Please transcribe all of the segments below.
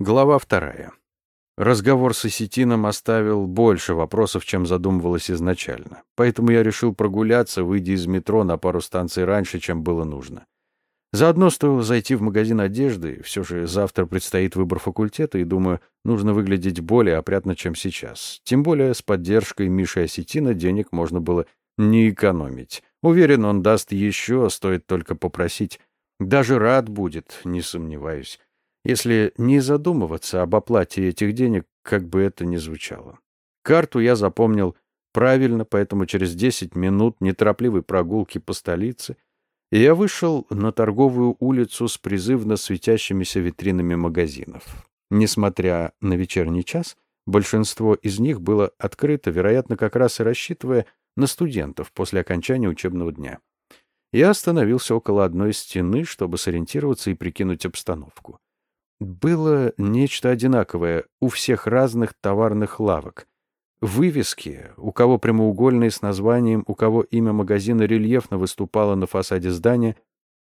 Глава вторая. Разговор с Осетином оставил больше вопросов, чем задумывалось изначально. Поэтому я решил прогуляться, выйдя из метро на пару станций раньше, чем было нужно. Заодно стоило зайти в магазин одежды, все же завтра предстоит выбор факультета, и, думаю, нужно выглядеть более опрятно, чем сейчас. Тем более с поддержкой Миши Осетина денег можно было не экономить. Уверен, он даст еще, стоит только попросить. Даже рад будет, не сомневаюсь если не задумываться об оплате этих денег, как бы это ни звучало. Карту я запомнил правильно, поэтому через 10 минут неторопливой прогулки по столице я вышел на торговую улицу с призывно светящимися витринами магазинов. Несмотря на вечерний час, большинство из них было открыто, вероятно, как раз и рассчитывая на студентов после окончания учебного дня. Я остановился около одной стены, чтобы сориентироваться и прикинуть обстановку. Было нечто одинаковое у всех разных товарных лавок. Вывески, у кого прямоугольные с названием, у кого имя магазина рельефно выступало на фасаде здания,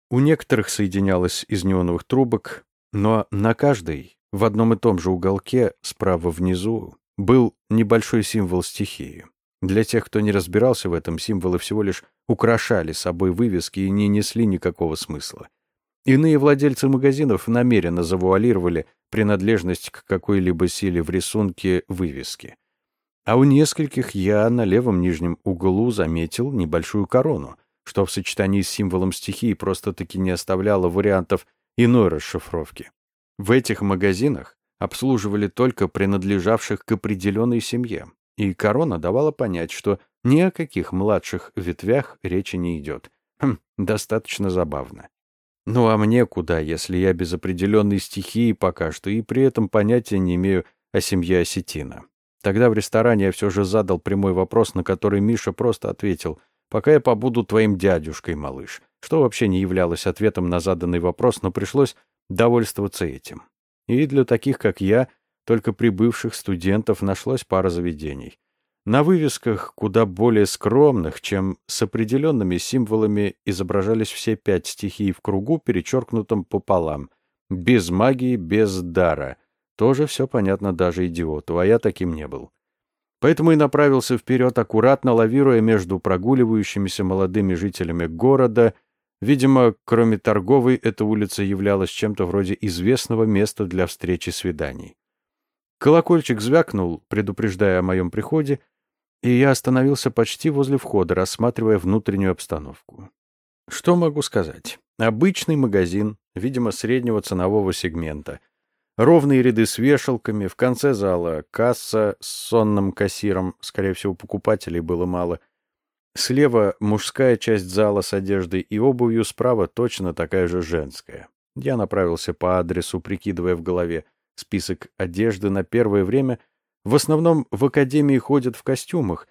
у некоторых соединялось из неоновых трубок, но на каждой, в одном и том же уголке, справа внизу, был небольшой символ стихии. Для тех, кто не разбирался в этом, символы всего лишь украшали собой вывески и не несли никакого смысла. Иные владельцы магазинов намеренно завуалировали принадлежность к какой-либо силе в рисунке вывески. А у нескольких я на левом нижнем углу заметил небольшую корону, что в сочетании с символом стихии просто-таки не оставляло вариантов иной расшифровки. В этих магазинах обслуживали только принадлежавших к определенной семье, и корона давала понять, что ни о каких младших ветвях речи не идет. Хм, достаточно забавно. Ну а мне куда, если я без определенной стихии пока что и при этом понятия не имею о семье осетина? Тогда в ресторане я все же задал прямой вопрос, на который Миша просто ответил «Пока я побуду твоим дядюшкой, малыш», что вообще не являлось ответом на заданный вопрос, но пришлось довольствоваться этим. И для таких, как я, только прибывших студентов нашлась пара заведений. На вывесках, куда более скромных, чем с определенными символами, изображались все пять стихий в кругу, перечеркнутом пополам. Без магии, без дара. Тоже все понятно даже идиоту, а я таким не был. Поэтому и направился вперед, аккуратно лавируя между прогуливающимися молодыми жителями города. Видимо, кроме торговой, эта улица являлась чем-то вроде известного места для встречи свиданий. Колокольчик звякнул, предупреждая о моем приходе, и я остановился почти возле входа, рассматривая внутреннюю обстановку. Что могу сказать? Обычный магазин, видимо, среднего ценового сегмента. Ровные ряды с вешалками, в конце зала касса с сонным кассиром, скорее всего, покупателей было мало. Слева мужская часть зала с одеждой и обувью, справа точно такая же женская. Я направился по адресу, прикидывая в голове список одежды на первое время — в основном в академии ходят в костюмах.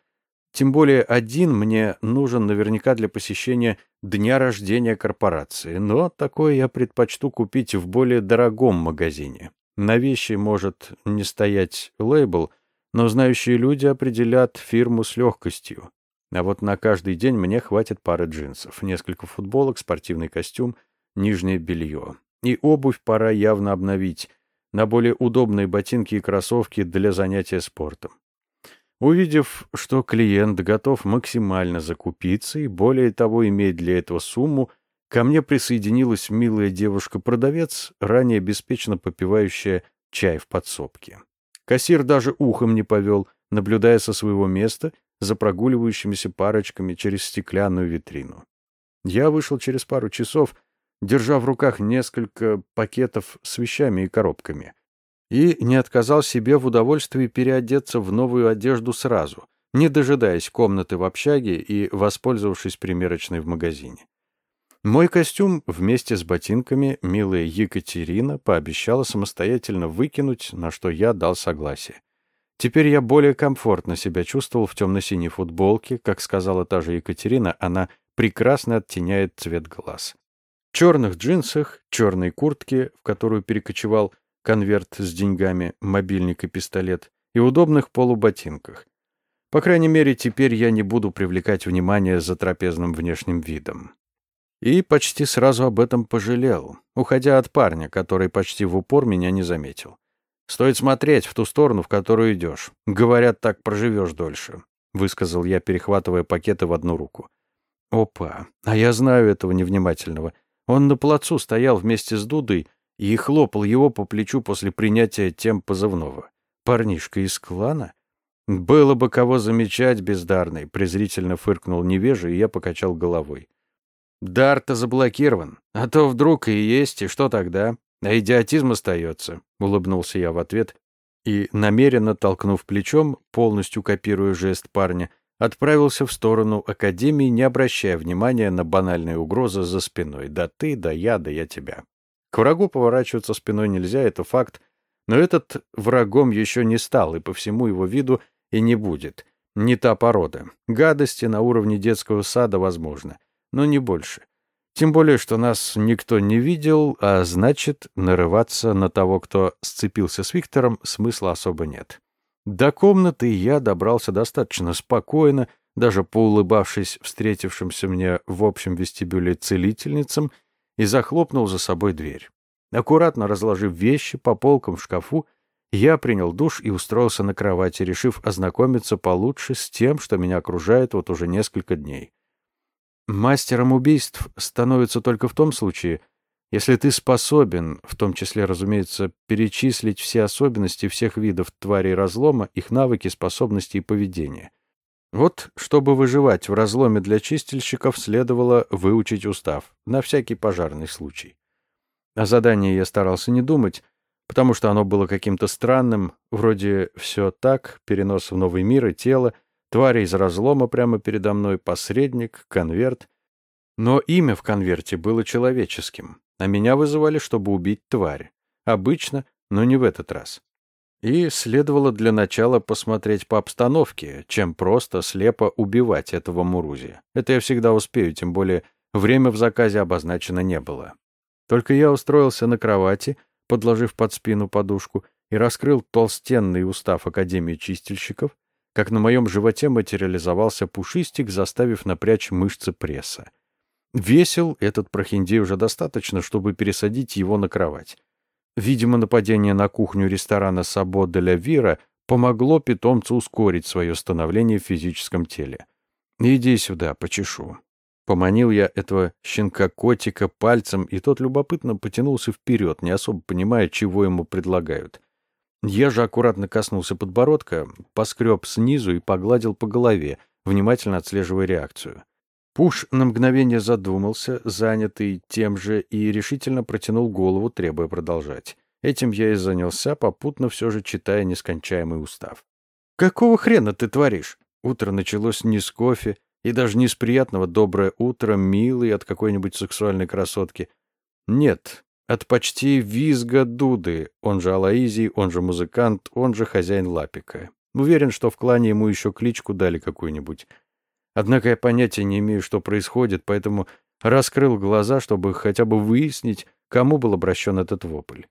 Тем более один мне нужен наверняка для посещения дня рождения корпорации, но такое я предпочту купить в более дорогом магазине. На вещи может не стоять лейбл, но знающие люди определят фирму с легкостью. А вот на каждый день мне хватит пары джинсов, несколько футболок, спортивный костюм, нижнее белье. И обувь пора явно обновить — на более удобные ботинки и кроссовки для занятия спортом. Увидев, что клиент готов максимально закупиться и, более того, имеет для этого сумму, ко мне присоединилась милая девушка-продавец, ранее беспечно попивающая чай в подсобке. Кассир даже ухом не повел, наблюдая со своего места за прогуливающимися парочками через стеклянную витрину. Я вышел через пару часов, держа в руках несколько пакетов с вещами и коробками. И не отказал себе в удовольствии переодеться в новую одежду сразу, не дожидаясь комнаты в общаге и воспользовавшись примерочной в магазине. Мой костюм вместе с ботинками милая Екатерина пообещала самостоятельно выкинуть, на что я дал согласие. Теперь я более комфортно себя чувствовал в темно-синей футболке, как сказала та же Екатерина, она прекрасно оттеняет цвет глаз черных джинсах, черной куртке, в которую перекочевал конверт с деньгами, мобильник и пистолет, и удобных полуботинках. По крайней мере, теперь я не буду привлекать внимание за трапезным внешним видом. И почти сразу об этом пожалел, уходя от парня, который почти в упор меня не заметил. Стоит смотреть в ту сторону, в которую идешь. Говорят, так проживешь дольше», — высказал я, перехватывая пакеты в одну руку. «Опа, а я знаю этого невнимательного. Он на плацу стоял вместе с Дудой и хлопал его по плечу после принятия тем позывного. Парнишка из клана? Было бы кого замечать, бездарный, презрительно фыркнул невежа, и я покачал головой. Дар-то заблокирован, а то вдруг и есть, и что тогда? А идиотизм остается, улыбнулся я в ответ и, намеренно толкнув плечом, полностью копируя жест парня, отправился в сторону Академии, не обращая внимания на банальные угрозы за спиной. Да ты, да я, да я тебя. К врагу поворачиваться спиной нельзя, это факт, но этот врагом еще не стал, и по всему его виду и не будет. Не та порода. Гадости на уровне детского сада возможно, но не больше. Тем более, что нас никто не видел, а значит, нарываться на того, кто сцепился с Виктором, смысла особо нет. До комнаты я добрался достаточно спокойно, даже поулыбавшись встретившимся мне в общем вестибюле целительницам, и захлопнул за собой дверь. Аккуратно разложив вещи по полкам в шкафу, я принял душ и устроился на кровати, решив ознакомиться получше с тем, что меня окружает вот уже несколько дней. Мастером убийств становится только в том случае, если ты способен, в том числе, разумеется, перечислить все особенности всех видов тварей разлома, их навыки, способности и поведение. Вот, чтобы выживать в разломе для чистильщиков, следовало выучить устав, на всякий пожарный случай. О задании я старался не думать, потому что оно было каким-то странным, вроде «все так», перенос в новый мир и тело, твари из разлома прямо передо мной, посредник, конверт. Но имя в конверте было человеческим а меня вызывали, чтобы убить тварь. Обычно, но не в этот раз. И следовало для начала посмотреть по обстановке, чем просто слепо убивать этого Мурузи. Это я всегда успею, тем более время в заказе обозначено не было. Только я устроился на кровати, подложив под спину подушку, и раскрыл толстенный устав Академии чистильщиков, как на моем животе материализовался пушистик, заставив напрячь мышцы пресса. Весил этот прохиндей уже достаточно, чтобы пересадить его на кровать. Видимо, нападение на кухню ресторана «Сабо де ля Вира» помогло питомцу ускорить свое становление в физическом теле. «Иди сюда, почешу». Поманил я этого щенка-котика пальцем, и тот любопытно потянулся вперед, не особо понимая, чего ему предлагают. Я же аккуратно коснулся подбородка, поскреб снизу и погладил по голове, внимательно отслеживая реакцию. Пуш на мгновение задумался, занятый тем же, и решительно протянул голову, требуя продолжать. Этим я и занялся, попутно все же читая нескончаемый устав. «Какого хрена ты творишь?» Утро началось не с кофе, и даже не с приятного «доброе утро», милый от какой-нибудь сексуальной красотки. Нет, от почти визга Дуды, он же Алаизий, он же музыкант, он же хозяин Лапика. Уверен, что в клане ему еще кличку дали какую-нибудь. Однако я понятия не имею, что происходит, поэтому раскрыл глаза, чтобы хотя бы выяснить, кому был обращен этот вопль.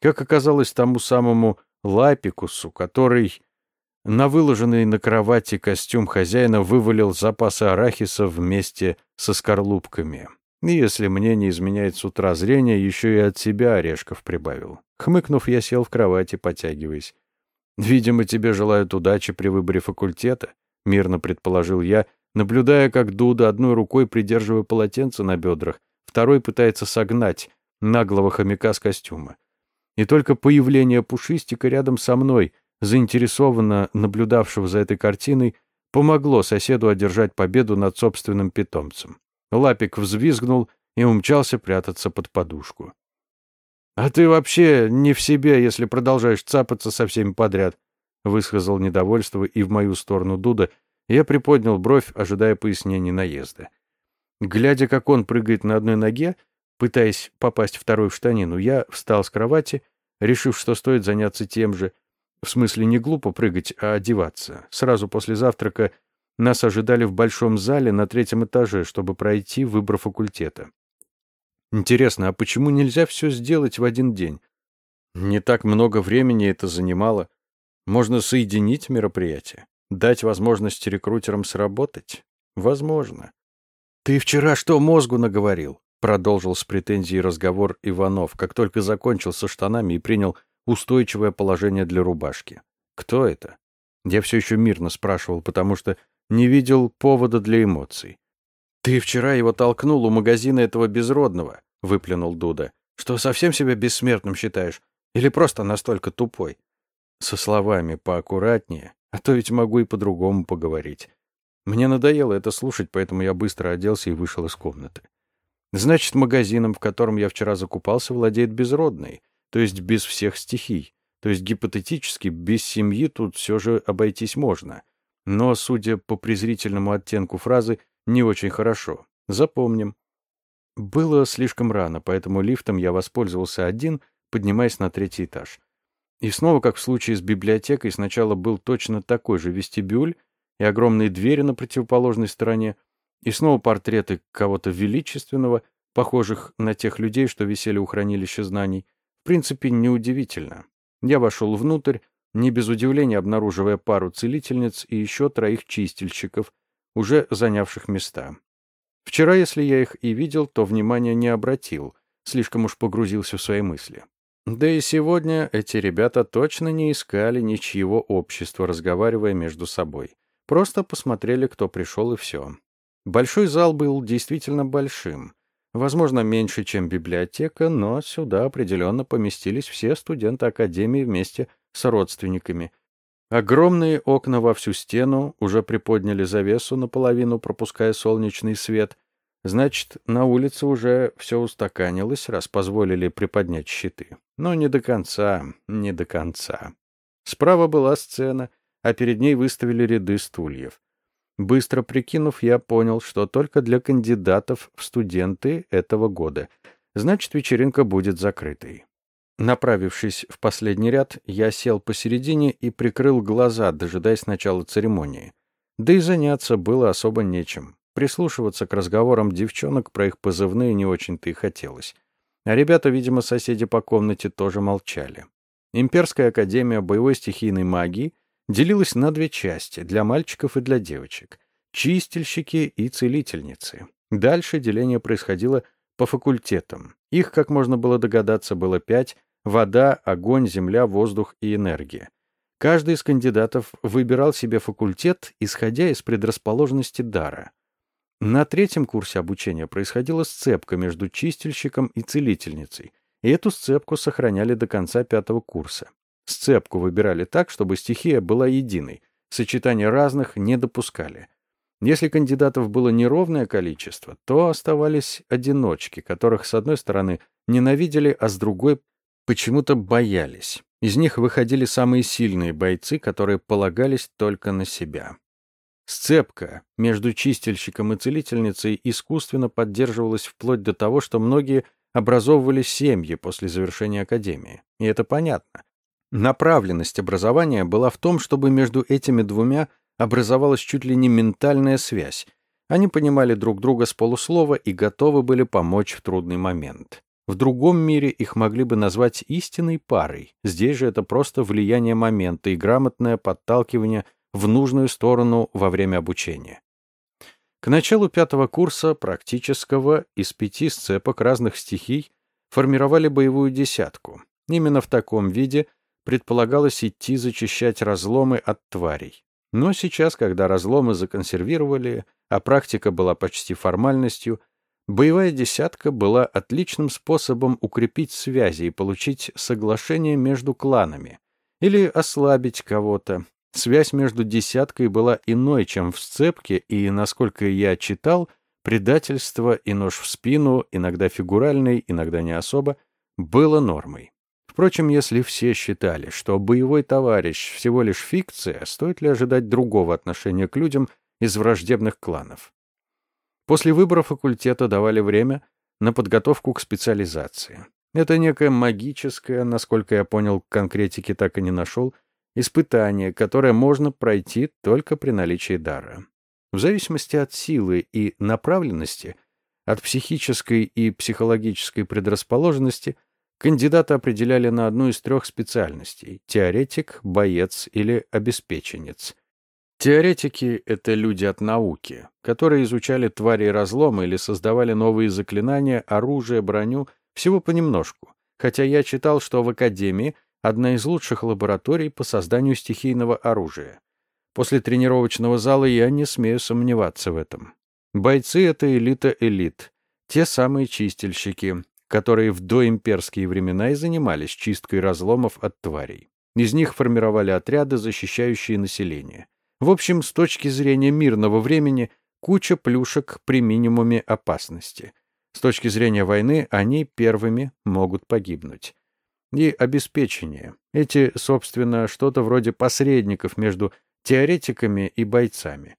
Как оказалось, тому самому Лапикусу, который на выложенный на кровати костюм хозяина вывалил запасы арахиса вместе со скорлупками. И если мне не изменяет с утра зрение, еще и от себя орешков прибавил. Хмыкнув, я сел в кровати, потягиваясь. «Видимо, тебе желают удачи при выборе факультета», — мирно предположил я, наблюдая, как Дуда одной рукой придерживая полотенце на бедрах, второй пытается согнать наглого хомяка с костюма. И только появление Пушистика рядом со мной, заинтересованно наблюдавшего за этой картиной, помогло соседу одержать победу над собственным питомцем. Лапик взвизгнул и умчался прятаться под подушку. «А ты вообще не в себе, если продолжаешь цапаться со всеми подряд», высказал недовольство и в мою сторону Дуда, я приподнял бровь, ожидая пояснений наезда. Глядя, как он прыгает на одной ноге, пытаясь попасть второй в штанину, я встал с кровати, решив, что стоит заняться тем же. В смысле, не глупо прыгать, а одеваться. Сразу после завтрака нас ожидали в большом зале на третьем этаже, чтобы пройти выбор факультета. Интересно, а почему нельзя все сделать в один день? Не так много времени это занимало. Можно соединить мероприятие. Дать возможность рекрутерам сработать? Возможно. «Ты вчера что мозгу наговорил?» Продолжил с претензией разговор Иванов, как только закончил со штанами и принял устойчивое положение для рубашки. Кто это? Я все еще мирно спрашивал, потому что не видел повода для эмоций. «Ты вчера его толкнул у магазина этого безродного», — выплюнул Дуда. «Что, совсем себя бессмертным считаешь? Или просто настолько тупой?» Со словами поаккуратнее, а то ведь могу и по-другому поговорить. Мне надоело это слушать, поэтому я быстро оделся и вышел из комнаты. Значит, магазином, в котором я вчера закупался, владеет безродный, то есть без всех стихий. То есть гипотетически без семьи тут все же обойтись можно. Но, судя по презрительному оттенку фразы, не очень хорошо. Запомним. Было слишком рано, поэтому лифтом я воспользовался один, поднимаясь на третий этаж. И снова, как в случае с библиотекой, сначала был точно такой же вестибюль и огромные двери на противоположной стороне, и снова портреты кого-то величественного, похожих на тех людей, что висели у хранилища знаний. В принципе, неудивительно. Я вошел внутрь, не без удивления обнаруживая пару целительниц и еще троих чистильщиков, уже занявших места. Вчера, если я их и видел, то внимания не обратил, слишком уж погрузился в свои мысли. Да и сегодня эти ребята точно не искали ничьего общества, разговаривая между собой. Просто посмотрели, кто пришел, и все. Большой зал был действительно большим. Возможно, меньше, чем библиотека, но сюда определенно поместились все студенты Академии вместе с родственниками. Огромные окна во всю стену уже приподняли завесу наполовину, пропуская солнечный свет. Значит, на улице уже все устаканилось, раз позволили приподнять щиты. Но не до конца, не до конца. Справа была сцена, а перед ней выставили ряды стульев. Быстро прикинув, я понял, что только для кандидатов в студенты этого года. Значит, вечеринка будет закрытой. Направившись в последний ряд, я сел посередине и прикрыл глаза, дожидаясь начала церемонии. Да и заняться было особо нечем. Прислушиваться к разговорам девчонок про их позывные не очень-то и хотелось. А ребята, видимо, соседи по комнате тоже молчали. Имперская академия боевой стихийной магии — делилась на две части — для мальчиков и для девочек, чистильщики и целительницы. Дальше деление происходило по факультетам. Их, как можно было догадаться, было пять — вода, огонь, земля, воздух и энергия. Каждый из кандидатов выбирал себе факультет, исходя из предрасположенности дара. На третьем курсе обучения происходила сцепка между чистильщиком и целительницей, и эту сцепку сохраняли до конца пятого курса. Сцепку выбирали так, чтобы стихия была единой, сочетания разных не допускали. Если кандидатов было неровное количество, то оставались одиночки, которых, с одной стороны, ненавидели, а с другой почему-то боялись. Из них выходили самые сильные бойцы, которые полагались только на себя. Сцепка между чистильщиком и целительницей искусственно поддерживалась вплоть до того, что многие образовывали семьи после завершения академии. И это понятно. Направленность образования была в том, чтобы между этими двумя образовалась чуть ли не ментальная связь. Они понимали друг друга с полуслова и готовы были помочь в трудный момент. В другом мире их могли бы назвать истинной парой. Здесь же это просто влияние момента и грамотное подталкивание в нужную сторону во время обучения. К началу пятого курса практического из пяти сцепок разных стихий формировали боевую десятку. Именно в таком виде предполагалось идти зачищать разломы от тварей. Но сейчас, когда разломы законсервировали, а практика была почти формальностью, боевая десятка была отличным способом укрепить связи и получить соглашение между кланами или ослабить кого-то. Связь между десяткой была иной, чем в сцепке, и, насколько я читал, предательство и нож в спину, иногда фигуральный, иногда не особо, было нормой. Впрочем, если все считали, что боевой товарищ всего лишь фикция, стоит ли ожидать другого отношения к людям из враждебных кланов? После выбора факультета давали время на подготовку к специализации. Это некое магическое, насколько я понял, конкретики так и не нашел, испытание, которое можно пройти только при наличии дара. В зависимости от силы и направленности, от психической и психологической предрасположенности – Кандидата определяли на одну из трех специальностей – теоретик, боец или обеспеченец. Теоретики – это люди от науки, которые изучали твари и разломы или создавали новые заклинания, оружие, броню, всего понемножку. Хотя я читал, что в Академии одна из лучших лабораторий по созданию стихийного оружия. После тренировочного зала я не смею сомневаться в этом. Бойцы — это элита элит. Те самые чистильщики, которые в доимперские времена и занимались чисткой разломов от тварей. Из них формировали отряды, защищающие население. В общем, с точки зрения мирного времени, куча плюшек при минимуме опасности. С точки зрения войны, они первыми могут погибнуть. И обеспечение. Эти, собственно, что-то вроде посредников между теоретиками и бойцами.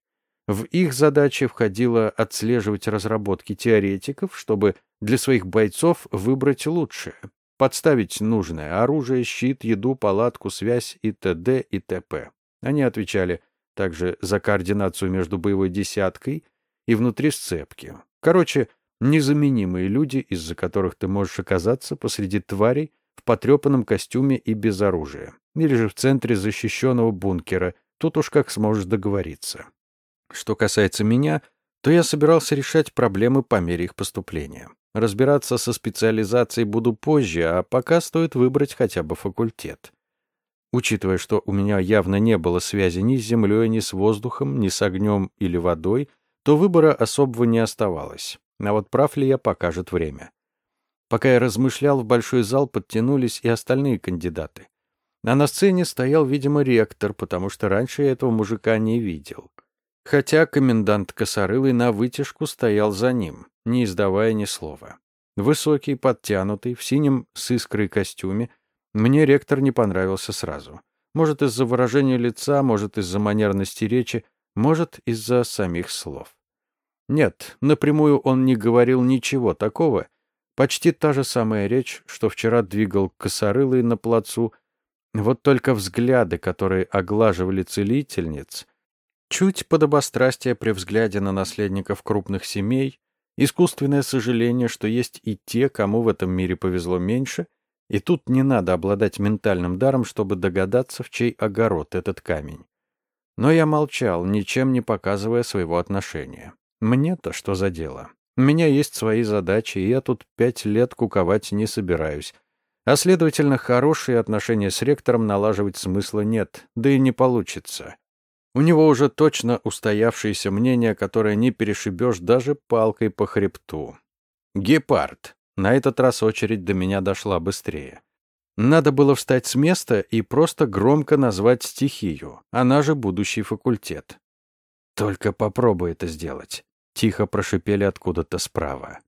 В их задачи входило отслеживать разработки теоретиков, чтобы для своих бойцов выбрать лучшее, подставить нужное оружие, щит, еду, палатку, связь и т.д. и т.п. Они отвечали также за координацию между боевой десяткой и внутри сцепки. Короче, незаменимые люди, из-за которых ты можешь оказаться посреди тварей в потрепанном костюме и без оружия. Или же в центре защищенного бункера. Тут уж как сможешь договориться. Что касается меня, то я собирался решать проблемы по мере их поступления. Разбираться со специализацией буду позже, а пока стоит выбрать хотя бы факультет. Учитывая, что у меня явно не было связи ни с землей, ни с воздухом, ни с огнем или водой, то выбора особого не оставалось. А вот прав ли я, покажет время. Пока я размышлял, в большой зал подтянулись и остальные кандидаты. А на сцене стоял, видимо, ректор, потому что раньше я этого мужика не видел. Хотя комендант Косорылый на вытяжку стоял за ним, не издавая ни слова. Высокий, подтянутый, в синем с искрой костюме, мне ректор не понравился сразу. Может, из-за выражения лица, может, из-за манерности речи, может, из-за самих слов. Нет, напрямую он не говорил ничего такого. Почти та же самая речь, что вчера двигал косорылый на плацу. Вот только взгляды, которые оглаживали целительниц, чуть подобострастие при взгляде на наследников крупных семей, искусственное сожаление, что есть и те, кому в этом мире повезло меньше, и тут не надо обладать ментальным даром, чтобы догадаться, в чей огород этот камень. Но я молчал, ничем не показывая своего отношения. Мне-то что за дело? У меня есть свои задачи, и я тут пять лет куковать не собираюсь. А следовательно, хорошие отношения с ректором налаживать смысла нет, да и не получится. У него уже точно устоявшееся мнение, которое не перешибешь даже палкой по хребту. Гепард. На этот раз очередь до меня дошла быстрее. Надо было встать с места и просто громко назвать стихию, она же будущий факультет. Только попробуй это сделать. Тихо прошипели откуда-то справа.